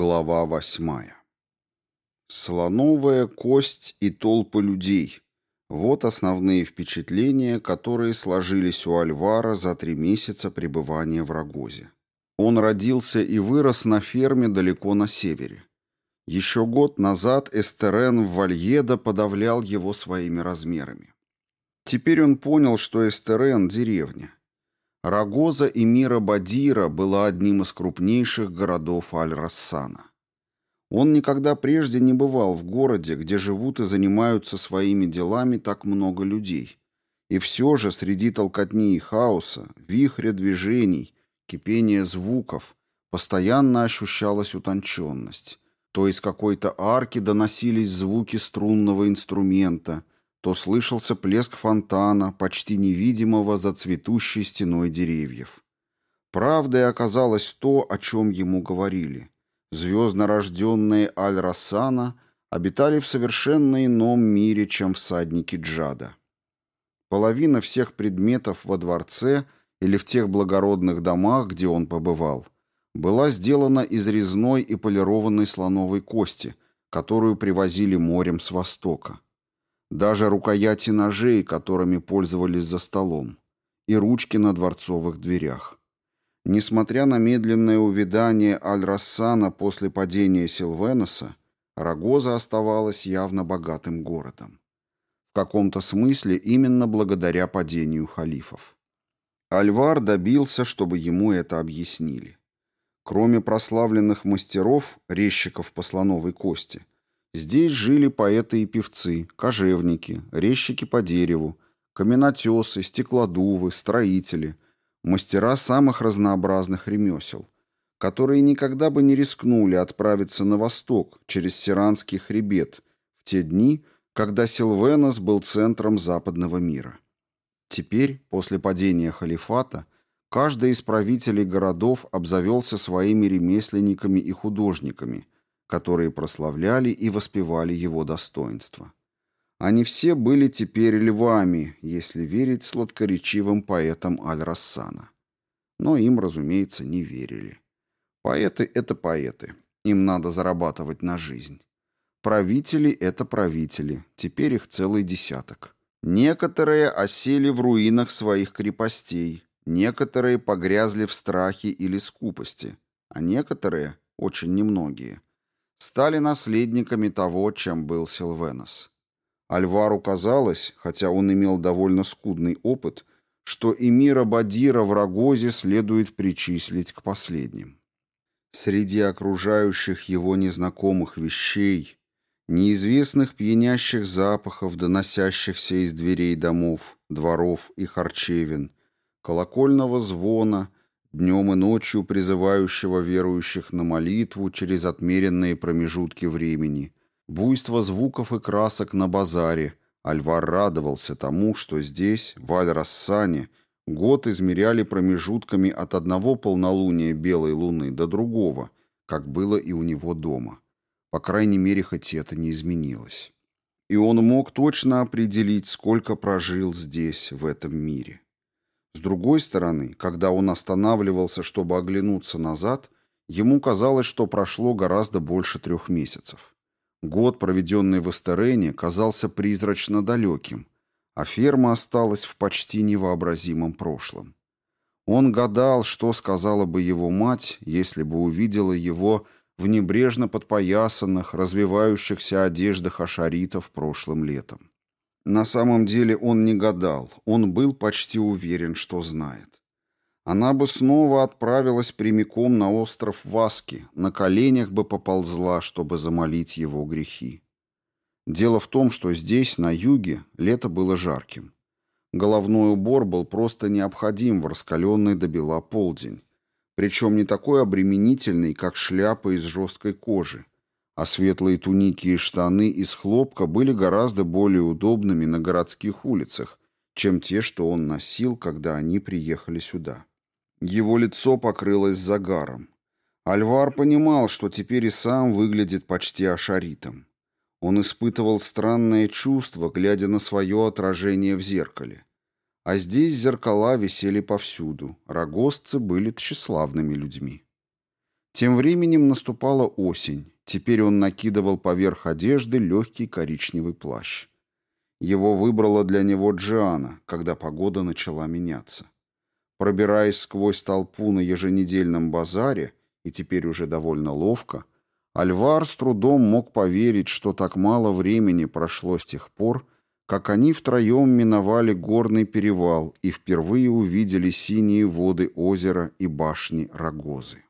Глава восьмая. Слоновая кость и толпы людей. Вот основные впечатления, которые сложились у Альвара за три месяца пребывания в Рогозе. Он родился и вырос на ферме далеко на севере. Еще год назад Эстерен в Вальедо подавлял его своими размерами. Теперь он понял, что Эстерен – деревня. Рагоза и Мира Бадира была одним из крупнейших городов Аль-Рассана. Он никогда прежде не бывал в городе, где живут и занимаются своими делами так много людей. И все же среди толкотни и хаоса, вихря движений, кипения звуков, постоянно ощущалась утонченность. То из какой-то арки доносились звуки струнного инструмента – то слышался плеск фонтана, почти невидимого за цветущей стеной деревьев. Правдой оказалось то, о чем ему говорили. Звездно рожденные Аль-Рассана обитали в совершенно ином мире, чем всадники Джада. Половина всех предметов во дворце или в тех благородных домах, где он побывал, была сделана из резной и полированной слоновой кости, которую привозили морем с востока даже рукояти ножей, которыми пользовались за столом, и ручки на дворцовых дверях. Несмотря на медленное увядание Аль-Рассана после падения Силвеноса, Рагоза оставалась явно богатым городом. В каком-то смысле именно благодаря падению халифов. Альвар добился, чтобы ему это объяснили. Кроме прославленных мастеров, резчиков по слоновой кости – Здесь жили поэты и певцы, кожевники, резчики по дереву, каменотесы, стеклодувы, строители, мастера самых разнообразных ремесел, которые никогда бы не рискнули отправиться на восток через Сиранский хребет в те дни, когда Силвенос был центром западного мира. Теперь, после падения халифата, каждый из правителей городов обзавелся своими ремесленниками и художниками – которые прославляли и воспевали его достоинство. Они все были теперь львами, если верить сладкоречивым поэтам Аль-Рассана. Но им, разумеется, не верили. Поэты — это поэты. Им надо зарабатывать на жизнь. Правители — это правители. Теперь их целый десяток. Некоторые осели в руинах своих крепостей, некоторые погрязли в страхе или скупости, а некоторые, очень немногие, стали наследниками того, чем был Силвенос. Альвару казалось, хотя он имел довольно скудный опыт, что эмира Бадира в Рогозе следует причислить к последним. Среди окружающих его незнакомых вещей, неизвестных пьянящих запахов, доносящихся из дверей домов, дворов и харчевин, колокольного звона — днем и ночью призывающего верующих на молитву через отмеренные промежутки времени, буйство звуков и красок на базаре. Альвар радовался тому, что здесь, в Аль-Рассане, год измеряли промежутками от одного полнолуния белой луны до другого, как было и у него дома. По крайней мере, хоть это не изменилось. И он мог точно определить, сколько прожил здесь, в этом мире. С другой стороны, когда он останавливался, чтобы оглянуться назад, ему казалось, что прошло гораздо больше трех месяцев. Год, проведенный в Эстерене, казался призрачно далеким, а ферма осталась в почти невообразимом прошлом. Он гадал, что сказала бы его мать, если бы увидела его в небрежно подпоясанных, развивающихся одеждах ашаритов прошлым летом. На самом деле он не гадал, он был почти уверен, что знает. Она бы снова отправилась прямиком на остров Васки, на коленях бы поползла, чтобы замолить его грехи. Дело в том, что здесь, на юге, лето было жарким. Головной убор был просто необходим в раскаленный до бела полдень, причем не такой обременительный, как шляпа из жесткой кожи, а светлые туники и штаны из хлопка были гораздо более удобными на городских улицах, чем те, что он носил, когда они приехали сюда. Его лицо покрылось загаром. Альвар понимал, что теперь и сам выглядит почти ашаритом. Он испытывал странное чувство, глядя на свое отражение в зеркале. А здесь зеркала висели повсюду, рогозцы были тщеславными людьми. Тем временем наступала осень. Теперь он накидывал поверх одежды легкий коричневый плащ. Его выбрала для него Джиана, когда погода начала меняться. Пробираясь сквозь толпу на еженедельном базаре, и теперь уже довольно ловко, Альвар с трудом мог поверить, что так мало времени прошло с тех пор, как они втроем миновали горный перевал и впервые увидели синие воды озера и башни Рогозы.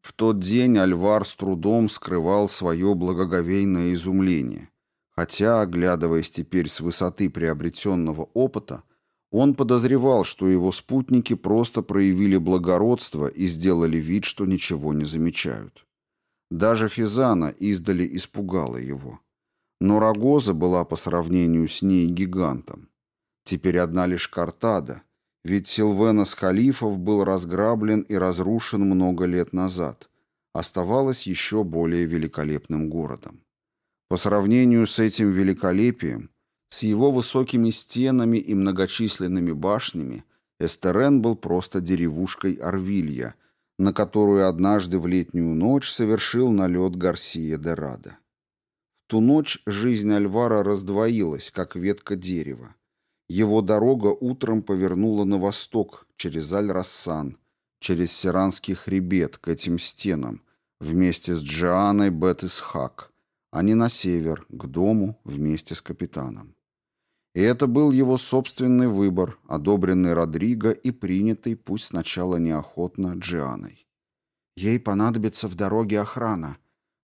В тот день Альвар с трудом скрывал свое благоговейное изумление, хотя, оглядываясь теперь с высоты приобретенного опыта, он подозревал, что его спутники просто проявили благородство и сделали вид, что ничего не замечают. Даже Физана издали испугала его. Но Рогоза была по сравнению с ней гигантом. Теперь одна лишь Картада, ведь Силвенос Халифов был разграблен и разрушен много лет назад, оставалась еще более великолепным городом. По сравнению с этим великолепием, с его высокими стенами и многочисленными башнями, Эстерен был просто деревушкой Арвилья, на которую однажды в летнюю ночь совершил налет Гарсия де Рада ту ночь жизнь Альвара раздвоилась, как ветка дерева. Его дорога утром повернула на восток, через Аль-Рассан, через Сиранский хребет к этим стенам, вместе с Джианой Бет-Исхак, а не на север, к дому, вместе с капитаном. И это был его собственный выбор, одобренный Родриго и принятый, пусть сначала неохотно, Джианой. «Ей понадобится в дороге охрана»,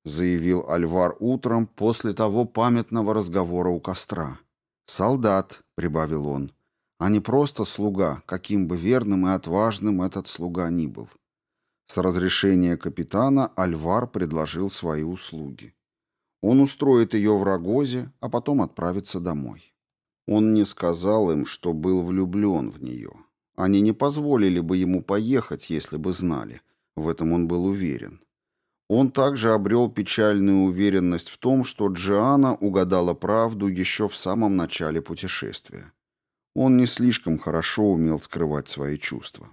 заявил Альвар утром после того памятного разговора у костра. «Солдат», — прибавил он, — «а не просто слуга, каким бы верным и отважным этот слуга ни был». С разрешения капитана Альвар предложил свои услуги. Он устроит ее в Рогозе, а потом отправится домой. Он не сказал им, что был влюблен в нее. Они не позволили бы ему поехать, если бы знали. В этом он был уверен. Он также обрел печальную уверенность в том, что Джиана угадала правду еще в самом начале путешествия. Он не слишком хорошо умел скрывать свои чувства.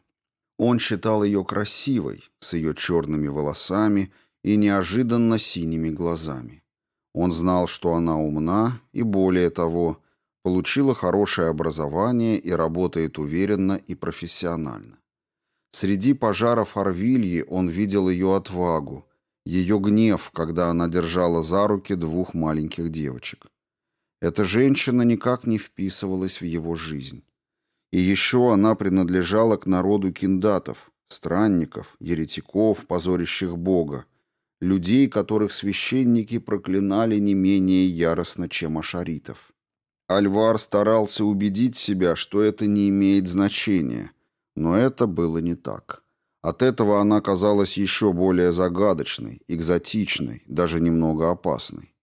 Он считал ее красивой, с ее черными волосами и неожиданно синими глазами. Он знал, что она умна и, более того, получила хорошее образование и работает уверенно и профессионально. Среди пожаров Орвильи он видел ее отвагу, ее гнев, когда она держала за руки двух маленьких девочек. Эта женщина никак не вписывалась в его жизнь. И еще она принадлежала к народу киндатов, странников, еретиков, позорящих Бога, людей, которых священники проклинали не менее яростно, чем ашаритов. Альвар старался убедить себя, что это не имеет значения, но это было не так. От этого она казалась еще более загадочной, экзотичной, даже немного опасной.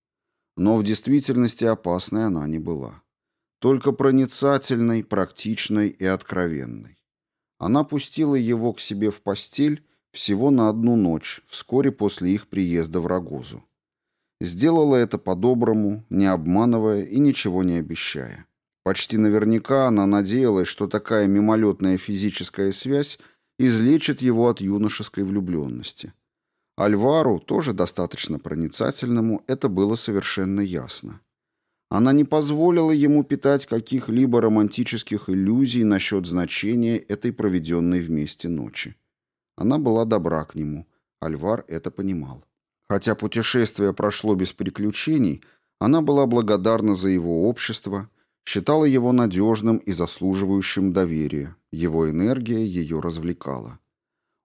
Но в действительности опасной она не была. Только проницательной, практичной и откровенной. Она пустила его к себе в постель всего на одну ночь, вскоре после их приезда в Рогозу. Сделала это по-доброму, не обманывая и ничего не обещая. Почти наверняка она надеялась, что такая мимолетная физическая связь излечит его от юношеской влюбленности. Альвару, тоже достаточно проницательному, это было совершенно ясно. Она не позволила ему питать каких-либо романтических иллюзий насчет значения этой проведенной вместе ночи. Она была добра к нему. Альвар это понимал. Хотя путешествие прошло без приключений, она была благодарна за его общество, считала его надежным и заслуживающим доверия, его энергия ее развлекала.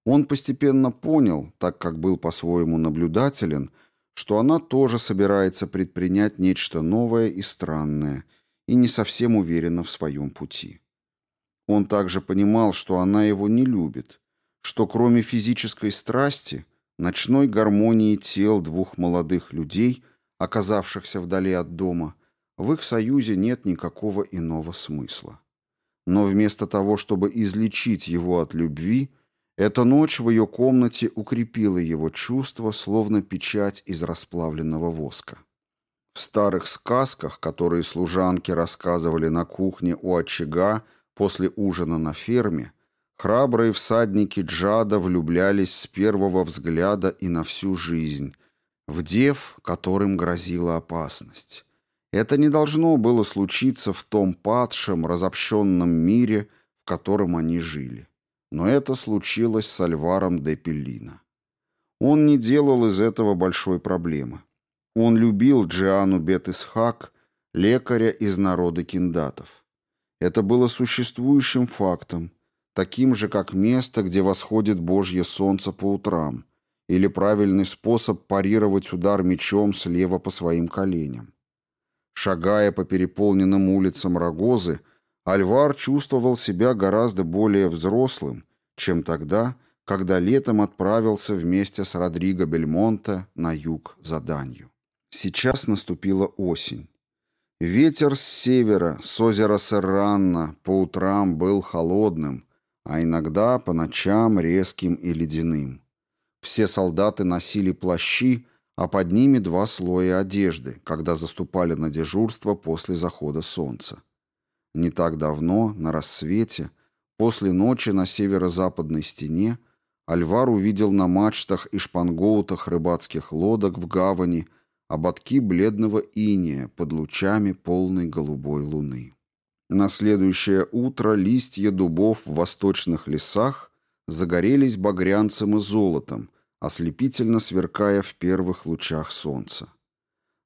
Он постепенно понял, так как был по-своему наблюдателен, что она тоже собирается предпринять нечто новое и странное, и не совсем уверена в своем пути. Он также понимал, что она его не любит, что кроме физической страсти, ночной гармонии тел двух молодых людей, оказавшихся вдали от дома, в их союзе нет никакого иного смысла. Но вместо того, чтобы излечить его от любви, эта ночь в ее комнате укрепила его чувства, словно печать из расплавленного воска. В старых сказках, которые служанки рассказывали на кухне у очага после ужина на ферме, Храбрые всадники Джада влюблялись с первого взгляда и на всю жизнь, в дев, которым грозила опасность. Это не должно было случиться в том падшем, разобщенном мире, в котором они жили. Но это случилось с Альваром де Пеллино. Он не делал из этого большой проблемы. Он любил Джиану Бет-Исхак, лекаря из народа киндатов. Это было существующим фактом, таким же, как место, где восходит Божье солнце по утрам, или правильный способ парировать удар мечом слева по своим коленям. Шагая по переполненным улицам Рогозы, Альвар чувствовал себя гораздо более взрослым, чем тогда, когда летом отправился вместе с Родриго Бельмонте на юг за данью. Сейчас наступила осень. Ветер с севера, с озера Серранна, по утрам был холодным, а иногда по ночам резким и ледяным. Все солдаты носили плащи, а под ними два слоя одежды, когда заступали на дежурство после захода солнца. Не так давно, на рассвете, после ночи на северо-западной стене, Альвар увидел на мачтах и шпангоутах рыбацких лодок в гавани ободки бледного иния под лучами полной голубой луны. На следующее утро листья дубов в восточных лесах загорелись багрянцем и золотом, ослепительно сверкая в первых лучах солнца.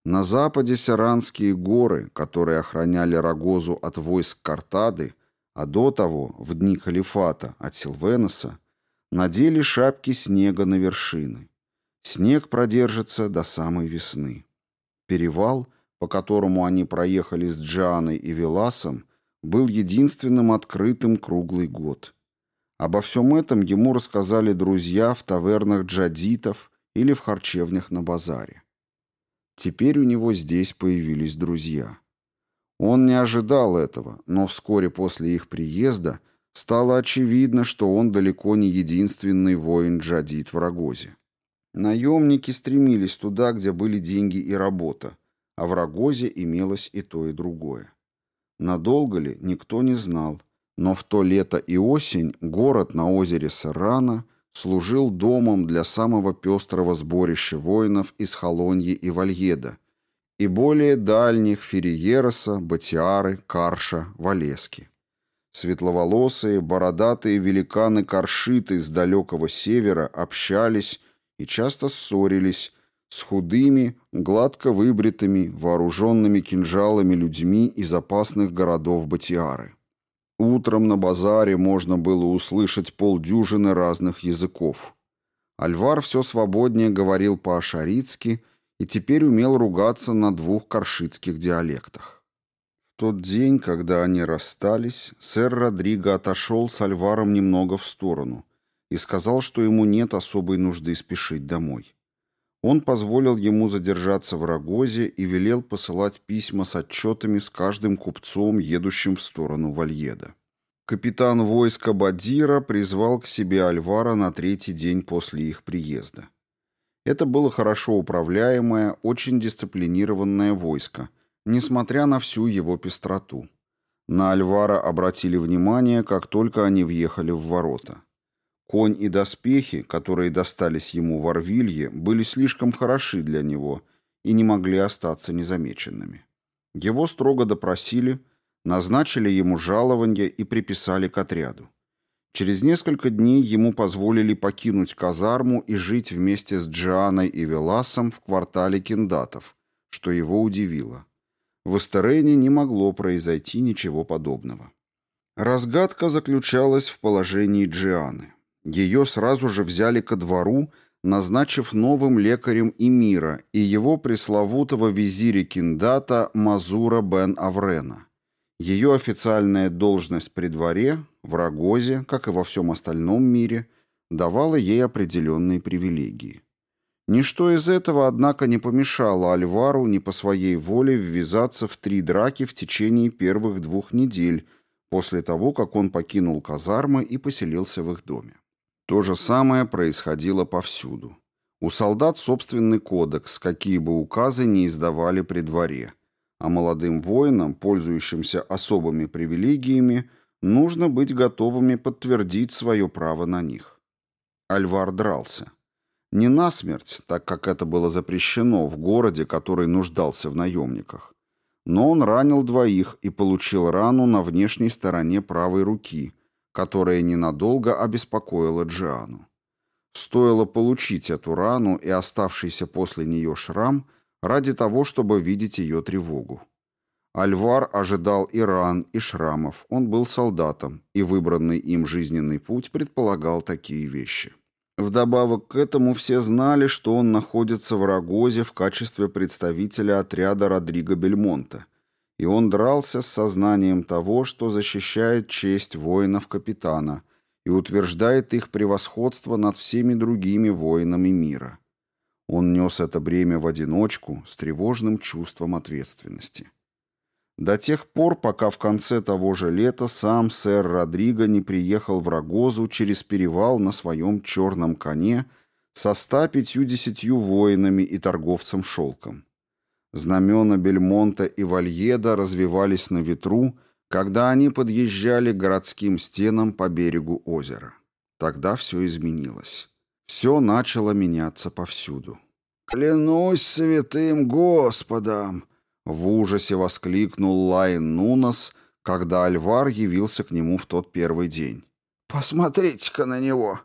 На западе Саранские горы, которые охраняли Рогозу от войск Картады, а до того, в дни халифата, от Силвеноса, надели шапки снега на вершины. Снег продержится до самой весны. Перевал, по которому они проехали с Джаной и Веласом, был единственным открытым круглый год. Обо всем этом ему рассказали друзья в тавернах джадитов или в харчевнях на базаре. Теперь у него здесь появились друзья. Он не ожидал этого, но вскоре после их приезда стало очевидно, что он далеко не единственный воин джадит в Рогозе. Наемники стремились туда, где были деньги и работа, а в Рогозе имелось и то, и другое. Надолго ли, никто не знал, но в то лето и осень город на озере Сарана служил домом для самого пестрого сборища воинов из Холоньи и Вальеда и более дальних Ферриероса, Батиары, Карша, Валески. Светловолосые, бородатые великаны-каршиты с далекого севера общались и часто ссорились, с худыми, гладко выбритыми, вооруженными кинжалами людьми из опасных городов Батиары. Утром на базаре можно было услышать полдюжины разных языков. Альвар все свободнее говорил по-ашаритски и теперь умел ругаться на двух каршитских диалектах. В тот день, когда они расстались, сэр Родриго отошел с Альваром немного в сторону и сказал, что ему нет особой нужды спешить домой. Он позволил ему задержаться в Рогозе и велел посылать письма с отчетами с каждым купцом, едущим в сторону Вальеда. Капитан войска Бадира призвал к себе Альвара на третий день после их приезда. Это было хорошо управляемое, очень дисциплинированное войско, несмотря на всю его пестроту. На Альвара обратили внимание, как только они въехали в ворота. Конь и доспехи, которые достались ему в Орвилье, были слишком хороши для него и не могли остаться незамеченными. Его строго допросили, назначили ему жалование и приписали к отряду. Через несколько дней ему позволили покинуть казарму и жить вместе с Джианой и Веласом в квартале киндатов, что его удивило. В Эстерене не могло произойти ничего подобного. Разгадка заключалась в положении Джианы. Ее сразу же взяли ко двору, назначив новым лекарем Эмира и его пресловутого визиря Киндата Мазура бен Аврена. Ее официальная должность при дворе, в Рогозе, как и во всем остальном мире, давала ей определенные привилегии. Ничто из этого, однако, не помешало Альвару не по своей воле ввязаться в три драки в течение первых двух недель после того, как он покинул казармы и поселился в их доме. То же самое происходило повсюду. У солдат собственный кодекс, какие бы указы не издавали при дворе, а молодым воинам, пользующимся особыми привилегиями, нужно быть готовыми подтвердить свое право на них. Альвар дрался. Не насмерть, так как это было запрещено в городе, который нуждался в наемниках. Но он ранил двоих и получил рану на внешней стороне правой руки, которая ненадолго обеспокоила Джиану. Стоило получить эту рану и оставшийся после нее шрам ради того, чтобы видеть ее тревогу. Альвар ожидал и ран, и шрамов, он был солдатом, и выбранный им жизненный путь предполагал такие вещи. Вдобавок к этому все знали, что он находится в Рогозе в качестве представителя отряда Родриго Бельмонта, и он дрался с сознанием того, что защищает честь воинов-капитана и утверждает их превосходство над всеми другими воинами мира. Он нес это бремя в одиночку с тревожным чувством ответственности. До тех пор, пока в конце того же лета сам сэр Родриго не приехал в Рогозу через перевал на своем черном коне со ста пятью-десятью воинами и торговцем шелком. Знамена Бельмонта и Вальеда развивались на ветру, когда они подъезжали к городским стенам по берегу озера. Тогда все изменилось. Все начало меняться повсюду. «Клянусь святым Господом!» В ужасе воскликнул Лайн Нунас, когда Альвар явился к нему в тот первый день. «Посмотрите-ка на него!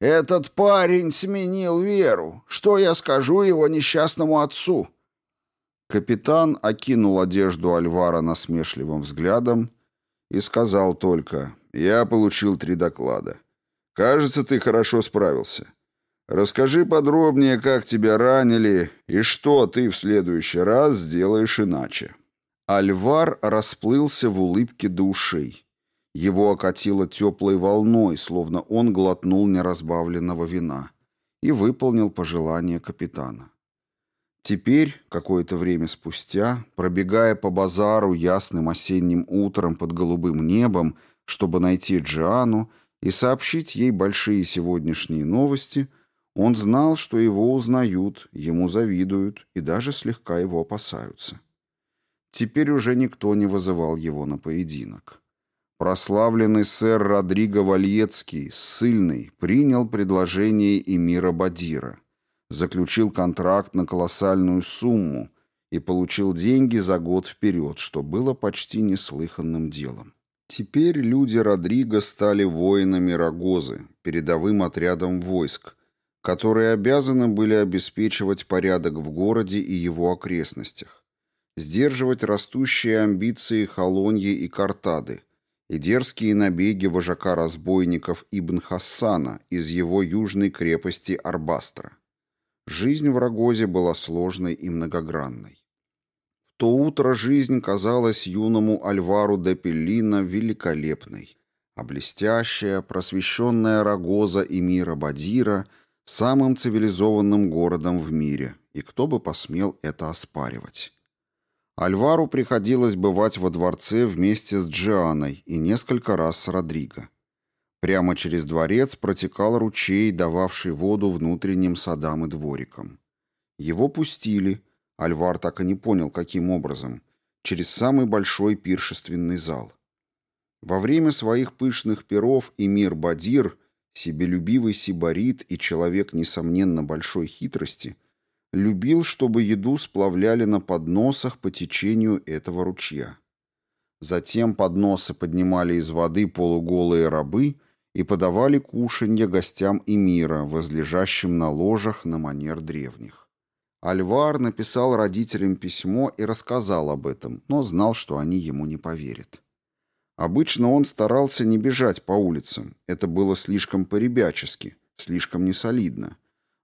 Этот парень сменил веру! Что я скажу его несчастному отцу?» Капитан окинул одежду Альвара насмешливым взглядом и сказал только «Я получил три доклада. Кажется, ты хорошо справился. Расскажи подробнее, как тебя ранили и что ты в следующий раз сделаешь иначе». Альвар расплылся в улыбке до. Его окатило теплой волной, словно он глотнул неразбавленного вина, и выполнил пожелание капитана. Теперь, какое-то время спустя, пробегая по базару ясным осенним утром под голубым небом, чтобы найти Джиану и сообщить ей большие сегодняшние новости – он знал, что его узнают, ему завидуют и даже слегка его опасаются. Теперь уже никто не вызывал его на поединок. Прославленный сэр Родриго Вальецкий, ссыльный, принял предложение эмира Бадира, заключил контракт на колоссальную сумму и получил деньги за год вперед, что было почти неслыханным делом. Теперь люди Родриго стали воинами Рогозы, передовым отрядом войск, которые обязаны были обеспечивать порядок в городе и его окрестностях, сдерживать растущие амбиции Холоньи и Картады и дерзкие набеги вожака разбойников Ибн Хассана из его южной крепости Арбастра. Жизнь в Рогозе была сложной и многогранной. В то утро жизнь казалась юному Альвару де Пеллино великолепной, а блестящая, просвещенная Рогоза и мира Бадира – самым цивилизованным городом в мире, и кто бы посмел это оспаривать. Альвару приходилось бывать во дворце вместе с Джианой и несколько раз с Родриго. Прямо через дворец протекал ручей, дававший воду внутренним садам и дворикам. Его пустили, Альвар так и не понял, каким образом, через самый большой пиршественный зал. Во время своих пышных перов эмир Бадир – Себелюбивый сибарит и человек, несомненно, большой хитрости, любил, чтобы еду сплавляли на подносах по течению этого ручья. Затем подносы поднимали из воды полуголые рабы и подавали кушанье гостям эмира, возлежащим на ложах на манер древних. Альвар написал родителям письмо и рассказал об этом, но знал, что они ему не поверят. Обычно он старался не бежать по улицам. Это было слишком поребячески, слишком несолидно.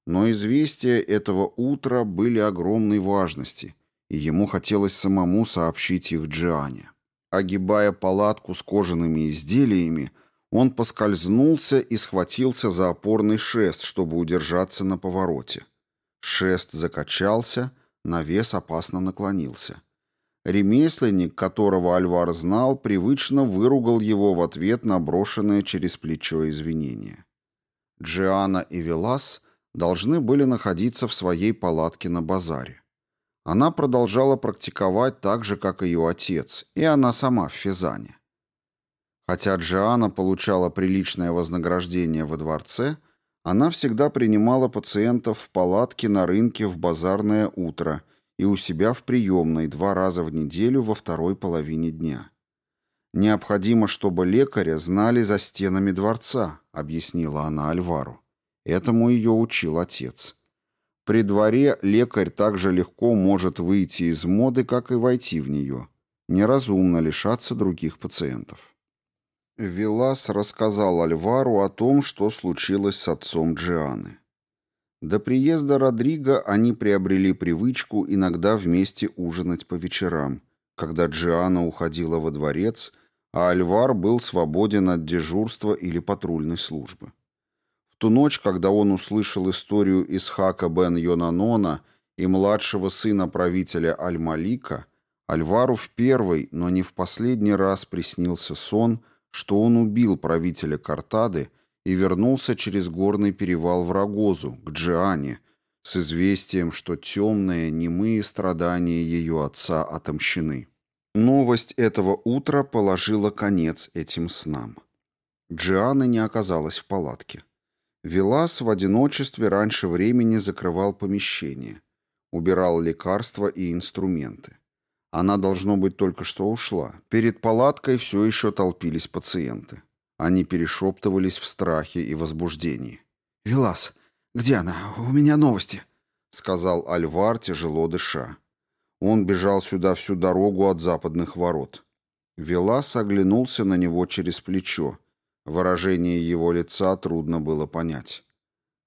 Но известия этого утра были огромной важности, и ему хотелось самому сообщить их Джиане. Огибая палатку с кожаными изделиями, он поскользнулся и схватился за опорный шест, чтобы удержаться на повороте. Шест закачался, навес опасно наклонился. Ремесленник, которого Альвар знал, привычно выругал его в ответ на брошенное через плечо извинение. Джиана и Велас должны были находиться в своей палатке на базаре. Она продолжала практиковать так же, как и ее отец, и она сама в Физане. Хотя Джиана получала приличное вознаграждение во дворце, она всегда принимала пациентов в палатке на рынке в базарное утро и у себя в приемной два раза в неделю во второй половине дня. «Необходимо, чтобы лекаря знали за стенами дворца», — объяснила она Альвару. Этому ее учил отец. При дворе лекарь так же легко может выйти из моды, как и войти в нее. Неразумно лишаться других пациентов. Велас рассказал Альвару о том, что случилось с отцом Джианы. До приезда Родриго они приобрели привычку иногда вместе ужинать по вечерам, когда Джиана уходила во дворец, а Альвар был свободен от дежурства или патрульной службы ту ночь, когда он услышал историю Исхака бен Йонанона и младшего сына правителя Аль-Малика, Альвару в первый, но не в последний раз приснился сон, что он убил правителя Картады и вернулся через горный перевал в Рогозу, к Джиане, с известием, что темные, немые страдания ее отца отомщены. Новость этого утра положила конец этим снам. Джиана не оказалась в палатке. Велас в одиночестве раньше времени закрывал помещение, убирал лекарства и инструменты. Она, должно быть, только что ушла. Перед палаткой все еще толпились пациенты. Они перешептывались в страхе и возбуждении. «Велас, где она? У меня новости», — сказал Альвар, тяжело дыша. Он бежал сюда всю дорогу от западных ворот. Велас оглянулся на него через плечо, Выражение его лица трудно было понять.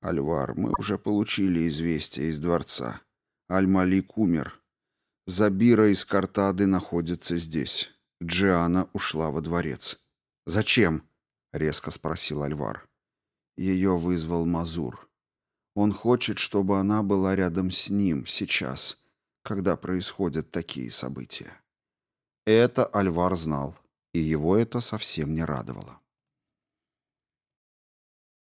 «Альвар, мы уже получили известие из дворца. Аль-Малик умер. Забира из Картады находится здесь. Джиана ушла во дворец». «Зачем?» — резко спросил Альвар. Ее вызвал Мазур. Он хочет, чтобы она была рядом с ним сейчас, когда происходят такие события. Это Альвар знал, и его это совсем не радовало.